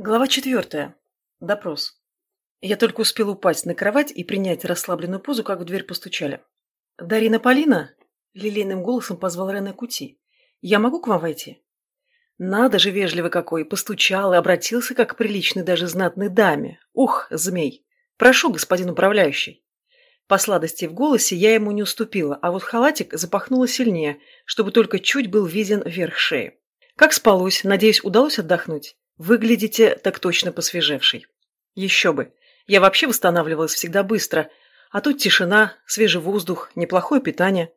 Глава четвертая. Допрос. Я только успел упасть на кровать и принять расслабленную позу, как в дверь постучали. «Дарина Полина?» — лилейным голосом позвал Рене Кути. «Я могу к вам войти?» Надо же, вежливый какой, постучал и обратился, как приличный даже знатной даме. Ух, змей! Прошу, господин управляющий. По сладости в голосе я ему не уступила, а вот халатик запахнула сильнее, чтобы только чуть был виден верх шеи. Как спалось, надеюсь, удалось отдохнуть? Выглядите так точно посвежевший. Еще бы. Я вообще восстанавливалась всегда быстро. А тут тишина, свежий воздух, неплохое питание.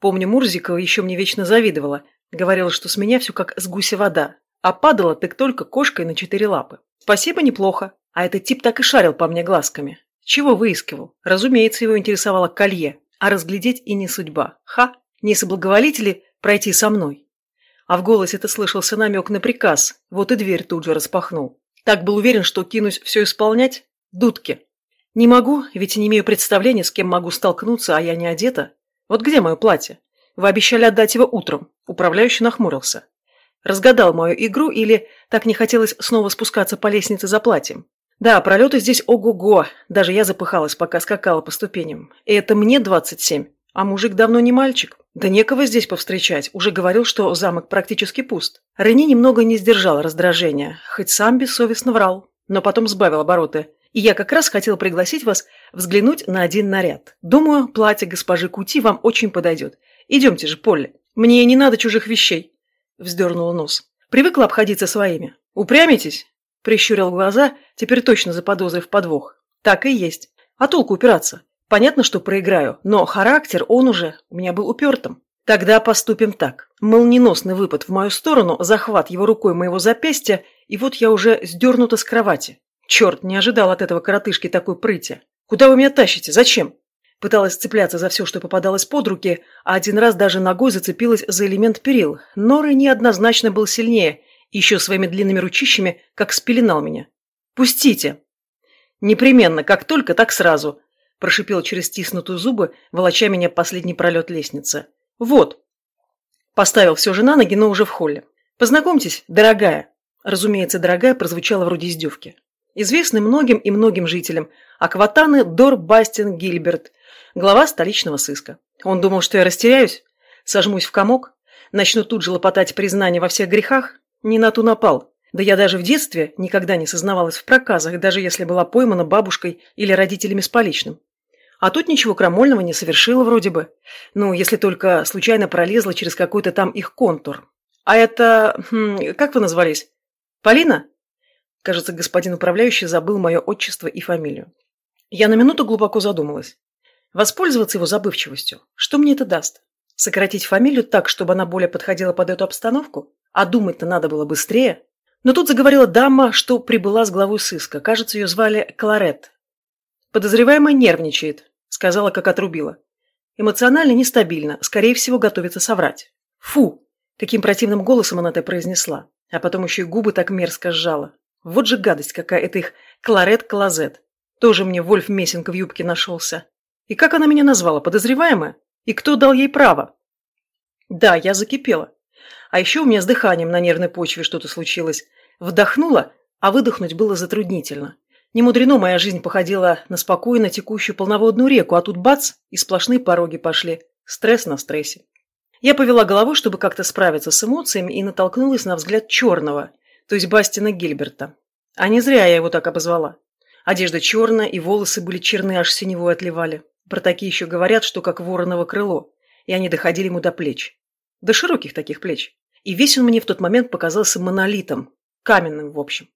Помню, Мурзикова еще мне вечно завидовала. Говорила, что с меня все как с гуся вода. А падала так только кошкой на четыре лапы. Спасибо, неплохо. А этот тип так и шарил по мне глазками. Чего выискивал? Разумеется, его интересовало колье. А разглядеть и не судьба. Ха! Не соблаговолите ли пройти со мной? А в голосе-то слышался намек на приказ, вот и дверь тут же распахнул. Так был уверен, что кинусь все исполнять? Дудки. Не могу, ведь не имею представления, с кем могу столкнуться, а я не одета. Вот где мое платье? Вы обещали отдать его утром. Управляющий нахмурился. Разгадал мою игру или так не хотелось снова спускаться по лестнице за платьем? Да, пролеты здесь ого-го. Даже я запыхалась, пока скакала по ступеням. И это мне двадцать семь. А мужик давно не мальчик. Да некого здесь повстречать. Уже говорил, что замок практически пуст. Рене немного не сдержал раздражения, хоть сам бессовестно врал. Но потом сбавил обороты. И я как раз хотел пригласить вас взглянуть на один наряд. Думаю, платье госпожи Кути вам очень подойдет. Идемте же, Полли. Мне не надо чужих вещей. Вздернула нос. Привыкла обходиться своими. Упрямитесь? Прищурил глаза, теперь точно заподозрив подвох. Так и есть. А толку упираться? Понятно, что проиграю, но характер он уже у меня был упертым. Тогда поступим так. Молниеносный выпад в мою сторону, захват его рукой моего запястья, и вот я уже сдернута с кровати. Черт, не ожидал от этого коротышки такой прыти. Куда вы меня тащите? Зачем? Пыталась цепляться за все, что попадалось под руки, а один раз даже ногой зацепилась за элемент перил. Но Ренни однозначно был сильнее, еще своими длинными ручищами, как спеленал меня. «Пустите!» «Непременно, как только, так сразу», прошипел через стиснутые зубы, волоча меня последний пролет лестницы. «Вот!» Поставил все же на ноги, но уже в холле. «Познакомьтесь, дорогая!» Разумеется, дорогая прозвучала вроде издевки. Известный многим и многим жителям, Акватаны Дор Бастин Гильберт, глава столичного сыска. Он думал, что я растеряюсь, сожмусь в комок, начну тут же лопотать признание во всех грехах. Не на ту напал. Да я даже в детстве никогда не сознавалась в проказах, даже если была поймана бабушкой или родителями с поличным. А тут ничего крамольного не совершила вроде бы. Ну, если только случайно пролезла через какой-то там их контур. А это... Хм, как вы назвались? Полина? Кажется, господин управляющий забыл мое отчество и фамилию. Я на минуту глубоко задумалась. Воспользоваться его забывчивостью. Что мне это даст? Сократить фамилию так, чтобы она более подходила под эту обстановку? А думать-то надо было быстрее. Но тут заговорила дама, что прибыла с главой сыска. Кажется, ее звали Кларет. Подозреваемая нервничает, сказала, как отрубила. Эмоционально нестабильно, скорее всего, готовится соврать. Фу! Каким противным голосом она это произнесла. А потом еще и губы так мерзко сжала. Вот же гадость какая, это их Кларет-Клозет. Тоже мне Вольф Мессинг в юбке нашелся. И как она меня назвала, подозреваемая? И кто дал ей право? Да, я закипела. А еще у меня с дыханием на нервной почве что-то случилось. Вдохнула, а выдохнуть было затруднительно. Не мудрено, моя жизнь походила на спокойно текущую полноводную реку, а тут бац, и сплошные пороги пошли. Стресс на стрессе. Я повела головой, чтобы как-то справиться с эмоциями, и натолкнулась на взгляд черного, то есть Бастина Гильберта. А не зря я его так обозвала. Одежда черная, и волосы были черные, аж синевой отливали. Про такие еще говорят, что как вороново крыло, и они доходили ему до плеч. До широких таких плеч. И весь он мне в тот момент показался монолитом, каменным в общем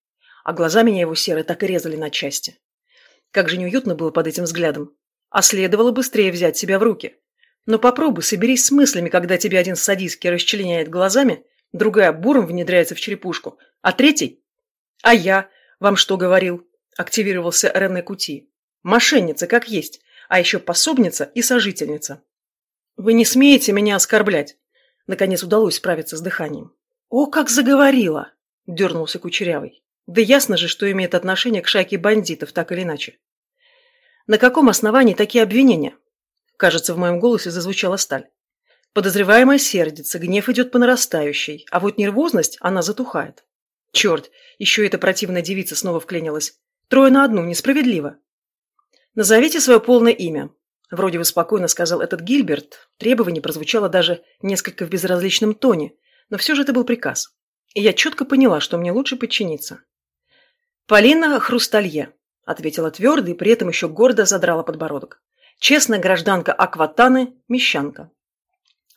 а глаза меня его серые так и резали на части. Как же неуютно было под этим взглядом. А следовало быстрее взять себя в руки. Но попробуй, соберись с мыслями, когда тебе один садистки расчленяет глазами, другая буром внедряется в черепушку, а третий... А я вам что говорил? Активировался Рене Кути. Мошенница, как есть, а еще пособница и сожительница. Вы не смеете меня оскорблять. Наконец удалось справиться с дыханием. О, как заговорила! Дернулся Кучерявый. Да ясно же, что имеет отношение к шайке бандитов, так или иначе. На каком основании такие обвинения? Кажется, в моем голосе зазвучала сталь. Подозреваемая сердится, гнев идет по нарастающей, а вот нервозность, она затухает. Черт, еще эта противная девица снова вклинилась. Трое на одну, несправедливо. Назовите свое полное имя. Вроде бы спокойно сказал этот Гильберт. Требование прозвучало даже несколько в безразличном тоне, но все же это был приказ. И я четко поняла, что мне лучше подчиниться. «Полина Хрусталье», — ответила твердо и при этом еще гордо задрала подбородок. «Честная гражданка Акватаны, мещанка».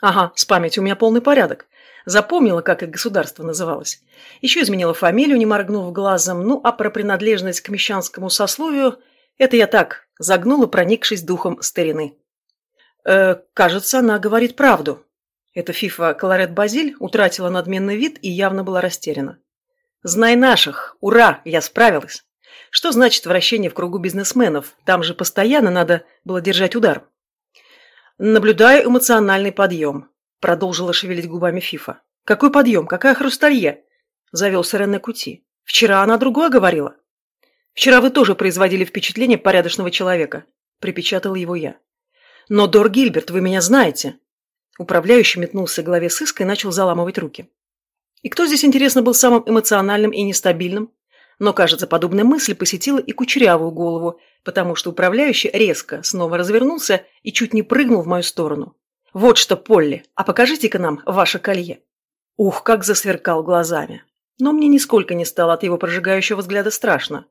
«Ага, с памятью у меня полный порядок. Запомнила, как их государство называлось. Еще изменила фамилию, не моргнув глазом. Ну, а про принадлежность к мещанскому сословию – это я так, загнула, проникшись духом старины. Э, кажется, она говорит правду. Эта фифа Колорет Базиль утратила надменный вид и явно была растеряна. «Знай наших! Ура! Я справилась!» Что значит вращение в кругу бизнесменов? Там же постоянно надо было держать удар. Наблюдаю эмоциональный подъем. Продолжила шевелить губами Фифа. «Какой подъем? Какая хрусталье?» Завелся Рене Кути. «Вчера она другое говорила». «Вчера вы тоже производили впечатление порядочного человека», припечатала его я. «Но, Дор Гильберт, вы меня знаете». Управляющий метнулся к главе сыска и начал заламывать руки. И кто здесь, интересно, был самым эмоциональным и нестабильным? Но, кажется, подобная мысль посетила и кучерявую голову, потому что управляющий резко снова развернулся и чуть не прыгнул в мою сторону. «Вот что, Полли, а покажите-ка нам ваше колье». Ух, как засверкал глазами. Но мне нисколько не стало от его прожигающего взгляда страшно.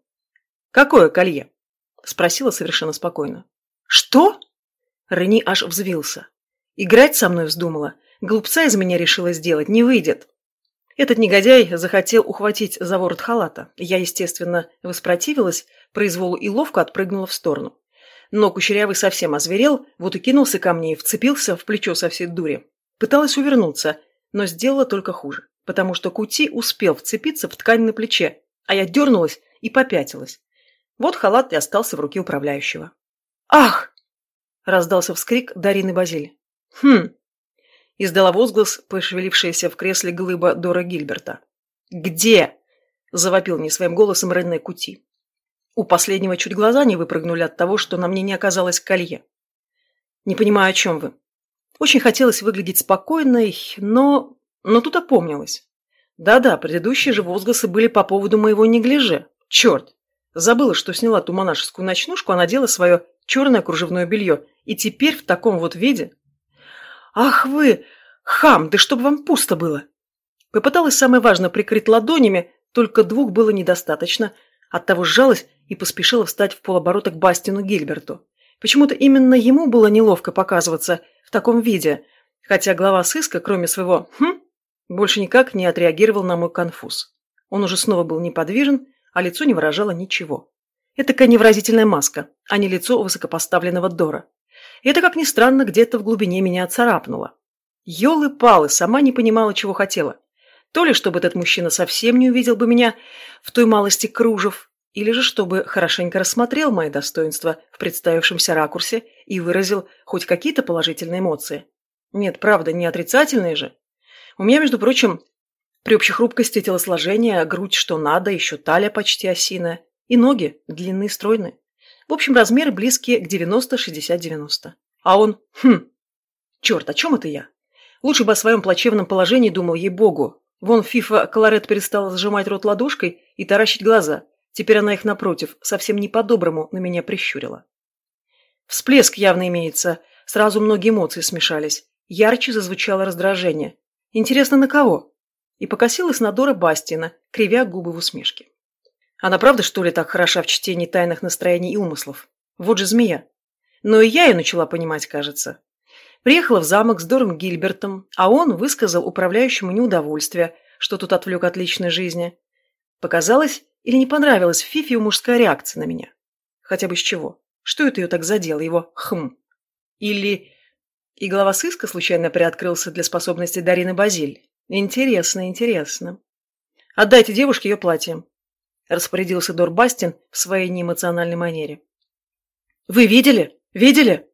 «Какое колье?» – спросила совершенно спокойно. «Что?» Рени аж взвился. «Играть со мной вздумала. Глупца из меня решила сделать. Не выйдет». Этот негодяй захотел ухватить за ворот халата. Я, естественно, воспротивилась, произволу и ловко отпрыгнула в сторону. Но Кучерявый совсем озверел, вот и кинулся ко мне и вцепился в плечо со всей дури. Пыталась увернуться, но сделала только хуже, потому что Кути успел вцепиться в ткань на плече, а я дернулась и попятилась. Вот халат и остался в руке управляющего. «Ах!» – раздался вскрик Дарины Базиль. «Хм!» – издала возглас, пошевелившаяся в кресле глыба Дора Гильберта. «Где?» – завопил не своим голосом Рене Кути. У последнего чуть глаза не выпрыгнули от того, что на мне не оказалось колье. Не понимаю, о чем вы. Очень хотелось выглядеть спокойной, но... Но тут опомнилась. Да-да, предыдущие же возгласы были по поводу моего неглиже. Черт! Забыла, что сняла ту монашескую ночнушку, а надела свое черное кружевное белье. И теперь в таком вот виде... Ах вы! Хам! Да чтобы вам пусто было! Попыталась самое важное прикрыть ладонями, только двух было недостаточно. Оттого сжалась и поспешила встать в полоборота к Бастину Гильберту. Почему-то именно ему было неловко показываться в таком виде, хотя глава сыска, кроме своего «хм», больше никак не отреагировал на мой конфуз. Он уже снова был неподвижен, а лицо не выражало ничего. Это такая невыразительная маска, а не лицо высокопоставленного Дора. Это, как ни странно, где-то в глубине меня царапнуло. Ёлы-палы, сама не понимала, чего хотела. То ли, чтобы этот мужчина совсем не увидел бы меня в той малости кружев, или же чтобы хорошенько рассмотрел мои достоинства в представившемся ракурсе и выразил хоть какие-то положительные эмоции. Нет, правда, не отрицательные же. У меня, между прочим, при общей хрупкости телосложения грудь что надо, еще талия почти осиная, и ноги длинные, стройные. В общем, размеры близкие к 90-60-90. А он, хм, черт, о чем это я? Лучше бы о своем плачевном положении думал ей-богу. Вон Фифа Колорет перестала сжимать рот ладошкой и таращить глаза – Теперь она их, напротив, совсем не по-доброму на меня прищурила. Всплеск явно имеется, сразу многие эмоции смешались. Ярче зазвучало раздражение. Интересно, на кого? И покосилась на Дора Бастина, кривя губы в усмешке. Она правда, что ли, так хороша в чтении тайных настроений и умыслов? Вот же змея. Но и я ее начала понимать, кажется. Приехала в замок с Дором Гильбертом, а он высказал управляющему неудовольствие, что тут отвлек от личной жизни. Показалось, или не понравилась Фифи мужская реакция на меня? Хотя бы с чего? Что это ее так задело, его хм? Или... И глава сыска случайно приоткрылся для способности Дарины Базиль. Интересно, интересно. Отдайте девушке ее платье. Распорядился Дор Бастин в своей неэмоциональной манере. Вы видели? Видели?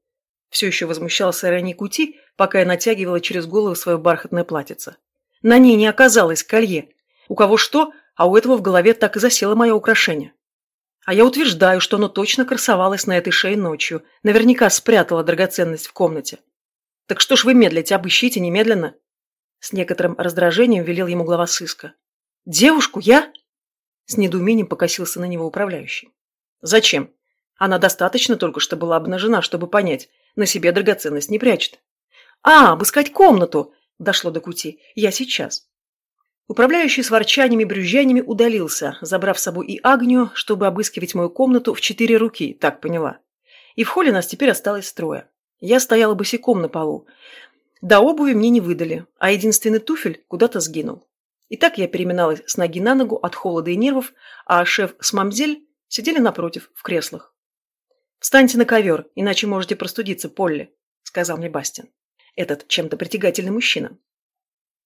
Все еще возмущался Ренни Кути, пока я натягивала через голову свое бархатное платьице. На ней не оказалось колье. У кого что, а у этого в голове так и засело мое украшение. А я утверждаю, что оно точно красовалось на этой шее ночью, наверняка спрятала драгоценность в комнате. Так что ж вы медлите, обыщите немедленно. С некоторым раздражением велел ему глава сыска. Девушку? Я?» С недоумением покосился на него управляющий. «Зачем? Она достаточно только что была обнажена, чтобы понять, на себе драгоценность не прячет». «А, обыскать комнату!» – дошло до кути. «Я сейчас». Управляющий с ворчаниями и брюзжаниями удалился, забрав с собой и Агнию, чтобы обыскивать мою комнату в четыре руки, так поняла. И в холле нас теперь осталось трое. Я стояла босиком на полу. До обуви мне не выдали, а единственный туфель куда-то сгинул. И так я переминалась с ноги на ногу от холода и нервов, а шеф с мамзель сидели напротив, в креслах. «Встаньте на ковер, иначе можете простудиться, Полли», — сказал мне Бастин. Этот чем-то притягательный мужчина.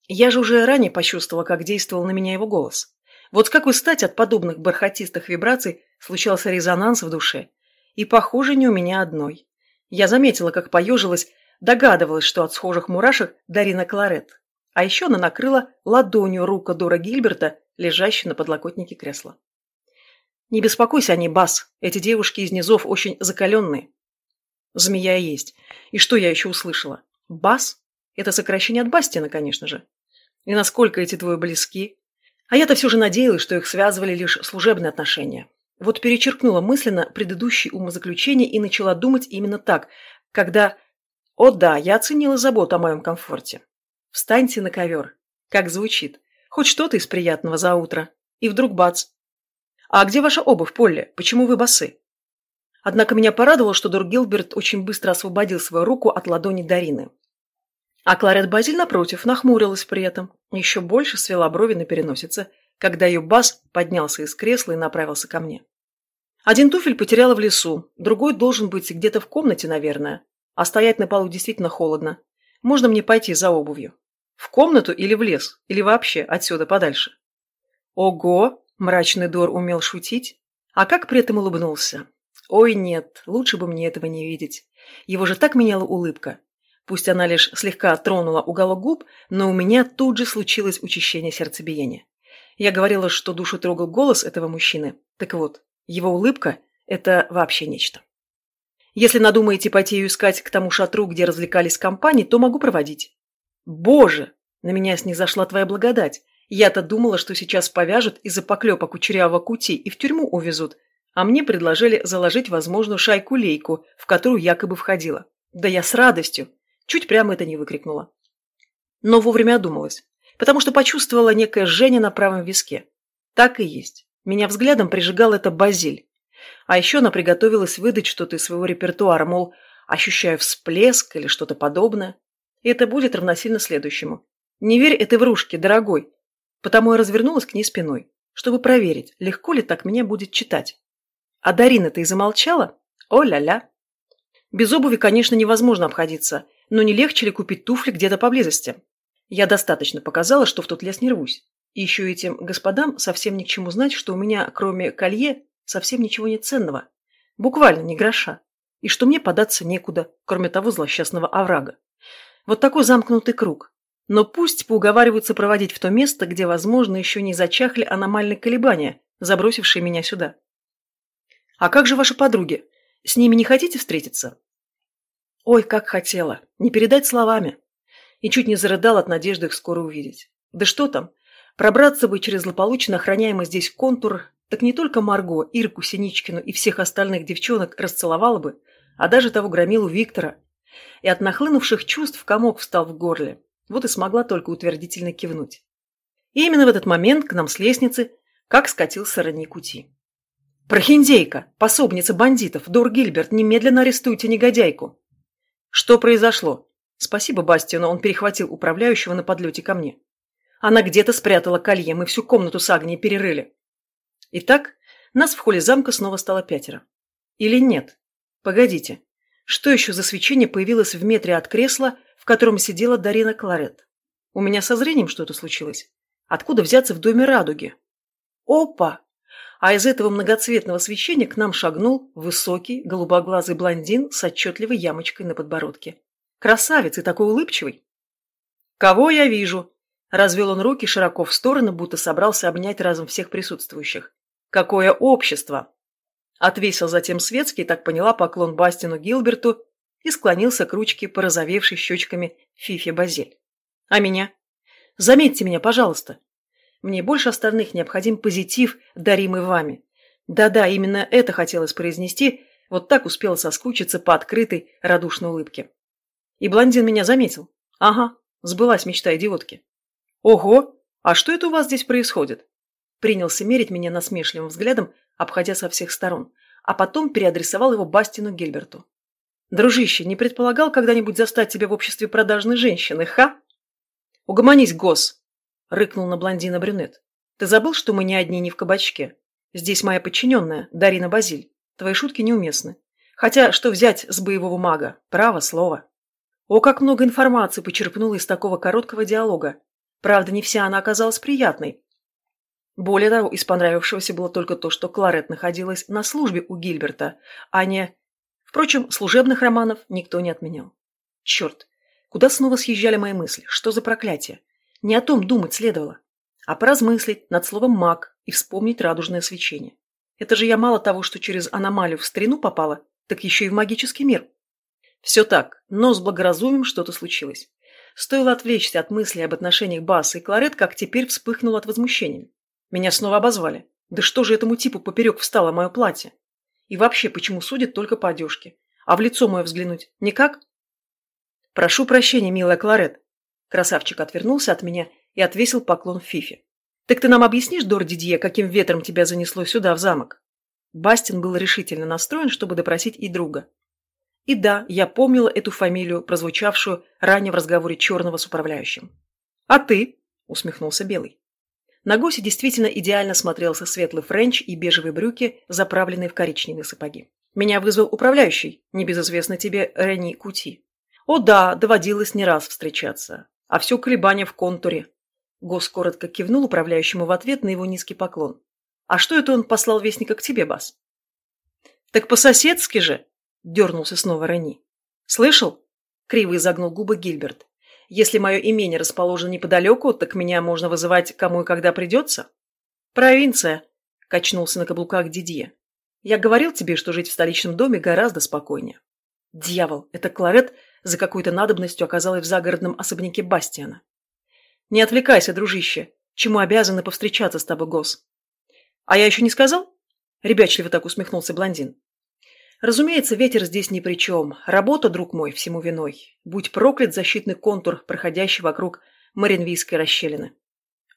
Я же уже ранее почувствовала, как действовал на меня его голос. Вот с какой стати от подобных бархатистых вибраций случался резонанс в душе. И, похоже, не у меня одной. Я заметила, как поежилась, догадывалась, что от схожих мурашек Дарина Кларет. А еще она накрыла ладонью рука Дора Гильберта, лежащую на подлокотнике кресла. «Не беспокойся о ней, Бас. Эти девушки из низов очень закаленные». Змея есть. И что я еще услышала? Бас? Это сокращение от Бастина, конечно же. И насколько эти двое близки? А я-то все же надеялась, что их связывали лишь служебные отношения. Вот перечеркнула мысленно предыдущие умозаключения и начала думать именно так, когда... О да, я оценила заботу о моем комфорте. Встаньте на ковер. Как звучит. Хоть что-то из приятного за утро. И вдруг бац. А где ваша обувь, Полли? Почему вы босы? Однако меня порадовало, что Дор Гилберт очень быстро освободил свою руку от ладони Дарины. А Кларет Базиль, напротив, нахмурилась при этом, еще больше свела брови на переносице, когда ее бас поднялся из кресла и направился ко мне. Один туфель потеряла в лесу, другой должен быть где-то в комнате, наверное. А стоять на полу действительно холодно. Можно мне пойти за обувью? В комнату или в лес? Или вообще отсюда подальше? Ого! Мрачный Дор умел шутить. А как при этом улыбнулся? Ой, нет, лучше бы мне этого не видеть. Его же так меняла улыбка. Пусть она лишь слегка тронула уголок губ, но у меня тут же случилось учащение сердцебиения. Я говорила, что душу трогал голос этого мужчины. Так вот, его улыбка – это вообще нечто. Если надумаете пойти ее искать к тому шатру, где развлекались компании, то могу проводить. Боже, на меня снизошла твоя благодать. Я-то думала, что сейчас повяжут из-за поклепа кучерявого кути и в тюрьму увезут, а мне предложили заложить возможную шайку-лейку, в которую якобы входила. Да я с радостью. Чуть прямо это не выкрикнула. Но вовремя одумалась, потому что почувствовала некое жжение на правом виске. Так и есть. Меня взглядом прижигал это базиль. А еще она приготовилась выдать что-то из своего репертуара, мол, ощущаю всплеск или что-то подобное. И это будет равносильно следующему. Не верь этой врушке, дорогой. Потому я развернулась к ней спиной, чтобы проверить, легко ли так меня будет читать. А Дарина-то и замолчала? О-ля-ля. Без обуви, конечно, невозможно обходиться, но не легче ли купить туфли где-то поблизости? Я достаточно показала, что в тот лес не рвусь. И еще этим господам совсем ни к чему знать, что у меня, кроме колье, совсем ничего нет ценного. Буквально ни гроша. И что мне податься некуда, кроме того злосчастного оврага. Вот такой замкнутый круг. Но пусть поуговариваются проводить в то место, где, возможно, еще не зачахли аномальные колебания, забросившие меня сюда. А как же ваши подруги? С ними не хотите встретиться? Ой, как хотела. Не передать словами. И чуть не зарыдал от надежды их скоро увидеть. Да что там? Пробраться бы через злополучно охраняемый здесь контур, так не только Марго, Ирку Синичкину и всех остальных девчонок расцеловала бы, а даже того громилу Виктора. И от нахлынувших чувств комок встал в горле. Вот и смогла только утвердительно кивнуть. И именно в этот момент к нам с лестницы как скатился Раникути. «Прохиндейка! Пособница бандитов! Дор Гильберт, немедленно арестуйте негодяйку!» «Что произошло?» «Спасибо Бастину, он перехватил управляющего на подлете ко мне. Она где-то спрятала колье, мы всю комнату с Агнией перерыли. Итак, нас в холле замка снова стало пятеро. Или нет? Погодите. Что еще за свечение появилось в метре от кресла, в котором сидела Дарина Кларет? У меня со зрением что-то случилось? Откуда взяться в доме радуги? Опа! А из этого многоцветного свечения к нам шагнул высокий, голубоглазый блондин с отчетливой ямочкой на подбородке. Красавец и такой улыбчивый. «Кого я вижу?» Развел он руки широко в стороны, будто собрался обнять разом всех присутствующих. «Какое общество!» Отвесил затем светский, так поняла, поклон Бастину Гилберту и склонился к ручке, порозовевшей щечками Фифи Базель. «А меня? Заметьте меня, пожалуйста!» Мне больше остальных необходим позитив, даримый вами. Да-да, именно это хотелось произнести, вот так успела соскучиться по открытой, радушной улыбке. И блондин меня заметил. Ага, сбылась мечта идиотки. Ого, а что это у вас здесь происходит? Принялся мерить меня насмешливым взглядом, обходя со всех сторон, а потом переадресовал его Бастину Гильберту. «Дружище, не предполагал когда-нибудь застать тебя в обществе продажной женщины, ха?» «Угомонись, гос!» — рыкнул на блондина брюнет. «Ты забыл, что мы не одни не в кабачке? Здесь моя подчиненная, Дарина Базиль. Твои шутки неуместны. Хотя, что взять с боевого мага? Право слово». О, как много информации почерпнула из такого короткого диалога. Правда, не вся она оказалась приятной. Более того, из понравившегося было только то, что Кларет находилась на службе у Гильберта, а не... Впрочем, служебных романов никто не отменял. Черт, куда снова съезжали мои мысли? Что за проклятие? Не о том думать следовало, а поразмыслить над словом «маг» и вспомнить радужное свечение. Это же я мало того, что через аномалию в старину попала, так еще и в магический мир. Все так, но с благоразумием что-то случилось. Стоило отвлечься от мыслей об отношениях Басса и Кларет, как теперь вспыхнул от возмущения. Меня снова обозвали. Да что же этому типу поперек встало мое платье? И вообще, почему судят только по одежке? А в лицо мое взглянуть никак? Прошу прощения, милая Кларет. Красавчик отвернулся от меня и отвесил поклон Фифе. Так ты нам объяснишь, Дор Дидье, каким ветром тебя занесло сюда, в замок? Бастин был решительно настроен, чтобы допросить и друга. И да, я помнила эту фамилию, прозвучавшую ранее в разговоре Черного с управляющим. «А ты?» – усмехнулся Белый. На Госе действительно идеально смотрелся светлый френч и бежевые брюки, заправленные в коричневые сапоги. Меня вызвал управляющий, небезызвестный тебе Рени Кути. О да, доводилось не раз встречаться. А все колебания в контуре. Гос коротко кивнул управляющему в ответ на его низкий поклон. А что это он послал вестника к тебе, Бас? Так по-соседски же, дернулся снова Рени. Слышал? Криво изогнул губы Гильберт. Если мое имение расположено неподалеку, так меня можно вызывать кому и когда придется. Провинция, качнулся на каблуках Дидье. Я говорил тебе, что жить в столичном доме гораздо спокойнее. Дьявол, это Кларет за какой-то надобностью оказалась в загородном особняке Бастиана. Не отвлекайся, дружище. Чему обязаны повстречаться с тобой, Гос? А я еще не сказал? Ребячливо так усмехнулся блондин. Разумеется, ветер здесь ни при чем. Работа, друг мой, всему виной. Будь проклят защитный контур, проходящий вокруг Маринвийской расщелины.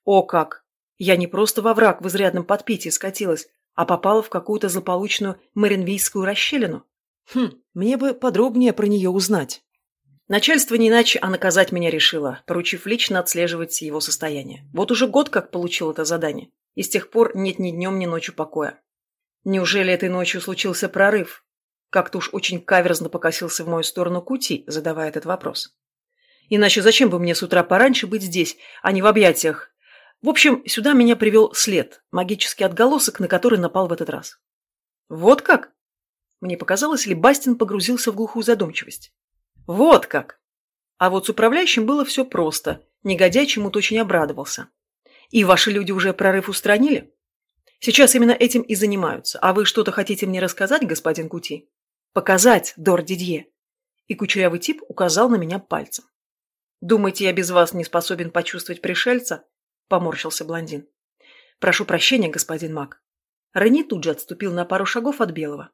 О как! Я не просто во враг в изрядном подпитии скатилась, а попала в какую-то злополучную Маринвийскую расщелину. Хм, мне бы подробнее про нее узнать. Начальство не иначе, а наказать меня решило, поручив лично отслеживать его состояние. Вот уже год как получил это задание, и с тех пор нет ни днем, ни ночью покоя. Неужели этой ночью случился прорыв? Как-то уж очень каверзно покосился в мою сторону Кути, задавая этот вопрос. Иначе зачем бы мне с утра пораньше быть здесь, а не в объятиях? В общем, сюда меня привел след, магический отголосок, на который напал в этот раз. Вот как? Мне показалось, ли Бастин погрузился в глухую задумчивость. Вот как! А вот с управляющим было все просто. Негодяй чему-то очень обрадовался. И ваши люди уже прорыв устранили? Сейчас именно этим и занимаются. А вы что-то хотите мне рассказать, господин Кути? Показать, Дор Дидье. И кучерявый тип указал на меня пальцем. Думаете, я без вас не способен почувствовать пришельца? Поморщился блондин. Прошу прощения, господин Мак. Рени тут же отступил на пару шагов от Белого.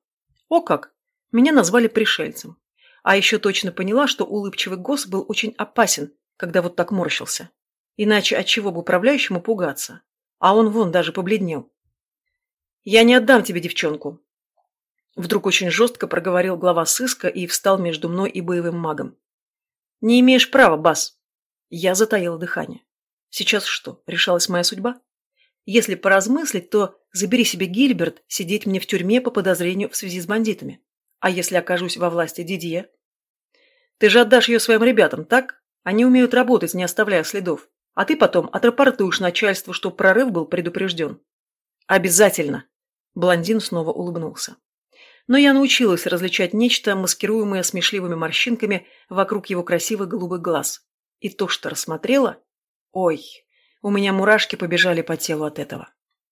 О как! Меня назвали пришельцем. А еще точно поняла, что улыбчивый гос был очень опасен, когда вот так морщился. Иначе от чего бы управляющему пугаться? А он вон даже побледнел. «Я не отдам тебе девчонку», Вдруг очень жестко проговорил глава сыска и встал между мной и боевым магом. «Не имеешь права, Бас!» Я затаила дыхание. «Сейчас что, решалась моя судьба?» Если поразмыслить, то забери себе Гильберт сидеть мне в тюрьме по подозрению в связи с бандитами. А если окажусь во власти Дидье? Ты же отдашь ее своим ребятам, так? Они умеют работать, не оставляя следов. А ты потом отрапортуешь начальству, что прорыв был предупрежден. Обязательно. Блондин снова улыбнулся но я научилась различать нечто, маскируемое смешливыми морщинками вокруг его красивых голубых глаз. И то, что рассмотрела... Ой, у меня мурашки побежали по телу от этого.